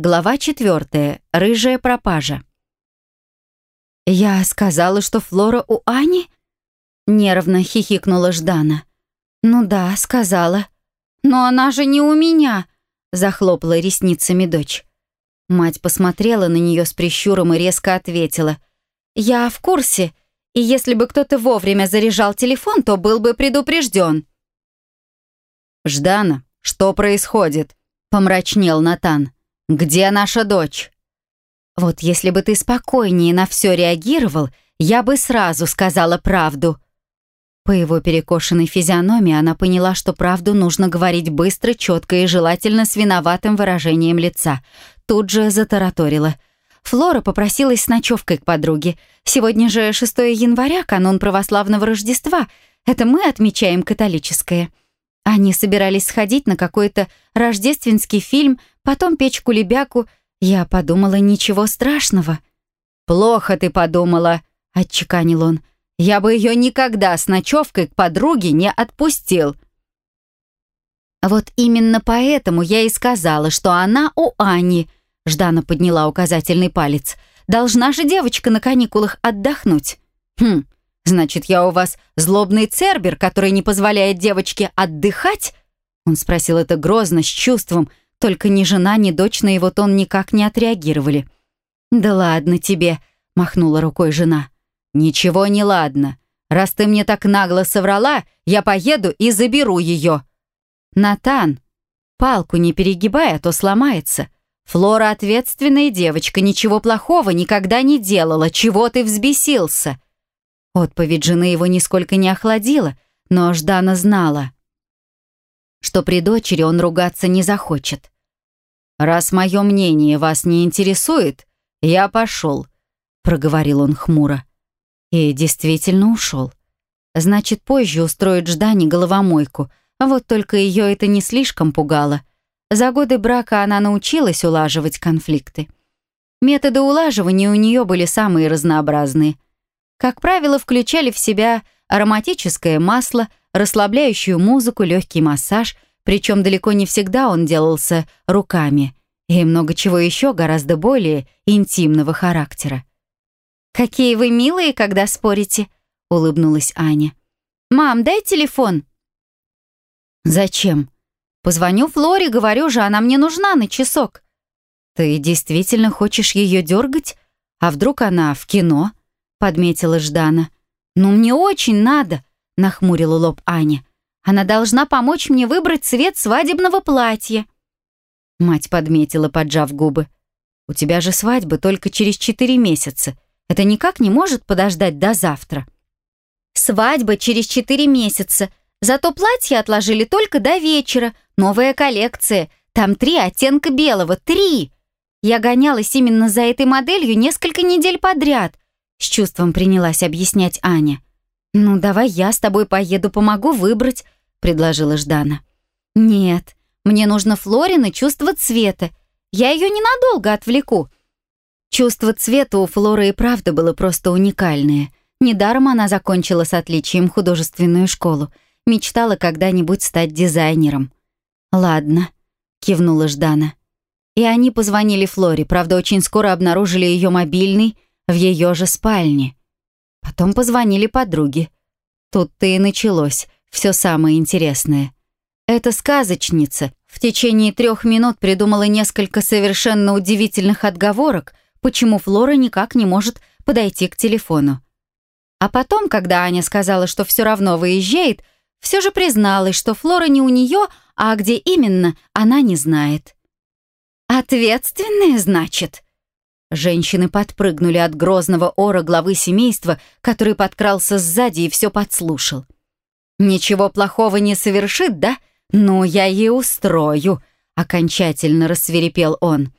Глава четвертая. Рыжая пропажа. «Я сказала, что Флора у Ани?» Нервно хихикнула Ждана. «Ну да, сказала. Но она же не у меня!» Захлопала ресницами дочь. Мать посмотрела на нее с прищуром и резко ответила. «Я в курсе, и если бы кто-то вовремя заряжал телефон, то был бы предупрежден». «Ждана, что происходит?» — помрачнел Натан. «Где наша дочь?» «Вот если бы ты спокойнее на все реагировал, я бы сразу сказала правду». По его перекошенной физиономии она поняла, что правду нужно говорить быстро, четко и желательно с виноватым выражением лица. Тут же затараторила. Флора попросилась с ночевкой к подруге. Сегодня же 6 января, канун православного Рождества. Это мы отмечаем католическое. Они собирались сходить на какой-то рождественский фильм, потом печь кулебяку. Я подумала, ничего страшного. «Плохо ты подумала», — отчеканил он. «Я бы ее никогда с ночевкой к подруге не отпустил». «Вот именно поэтому я и сказала, что она у Ани», — Ждана подняла указательный палец. «Должна же девочка на каникулах отдохнуть». «Хм, значит, я у вас злобный цербер, который не позволяет девочке отдыхать?» Он спросил это грозно, с чувством, только ни жена, ни дочь на его тон никак не отреагировали. «Да ладно тебе», — махнула рукой жена. «Ничего не ладно. Раз ты мне так нагло соврала, я поеду и заберу ее». «Натан, палку не перегибай, а то сломается. Флора ответственная девочка, ничего плохого никогда не делала. Чего ты взбесился?» Отповедь жены его нисколько не охладила, но Ждана знала — что при дочери он ругаться не захочет. «Раз мое мнение вас не интересует, я пошел», — проговорил он хмуро. И действительно ушел. Значит, позже устроит Ждане головомойку, а вот только ее это не слишком пугало. За годы брака она научилась улаживать конфликты. Методы улаживания у нее были самые разнообразные. Как правило, включали в себя ароматическое масло, расслабляющую музыку, легкий массаж, причем далеко не всегда он делался руками, и много чего еще гораздо более интимного характера. «Какие вы милые, когда спорите», — улыбнулась Аня. «Мам, дай телефон». «Зачем?» «Позвоню Флоре, говорю же, она мне нужна на часок». «Ты действительно хочешь ее дергать? А вдруг она в кино?» — подметила Ждана. «Ну, мне очень надо нахмурила лоб Аня. Она должна помочь мне выбрать цвет свадебного платья. Мать подметила, поджав губы. У тебя же свадьба только через четыре месяца. Это никак не может подождать до завтра. Свадьба через четыре месяца. Зато платье отложили только до вечера. Новая коллекция. Там три оттенка белого. Три! Я гонялась именно за этой моделью несколько недель подряд. С чувством принялась объяснять Аня. «Ну, давай я с тобой поеду, помогу выбрать», — предложила Ждана. «Нет, мне нужно Флорины чувство цвета. Я ее ненадолго отвлеку». Чувство цвета у Флоры и правда было просто уникальное. Недаром она закончила с отличием художественную школу. Мечтала когда-нибудь стать дизайнером. «Ладно», — кивнула Ждана. И они позвонили Флоре, правда, очень скоро обнаружили ее мобильный в ее же спальне. Потом позвонили подруге. Тут-то и началось все самое интересное. Эта сказочница в течение трех минут придумала несколько совершенно удивительных отговорок, почему Флора никак не может подойти к телефону. А потом, когда Аня сказала, что все равно выезжает, все же призналась, что Флора не у нее, а где именно, она не знает. «Ответственная, значит?» Женщины подпрыгнули от грозного ора главы семейства, который подкрался сзади и все подслушал. «Ничего плохого не совершит, да? Ну, я ей устрою», — окончательно рассверепел он.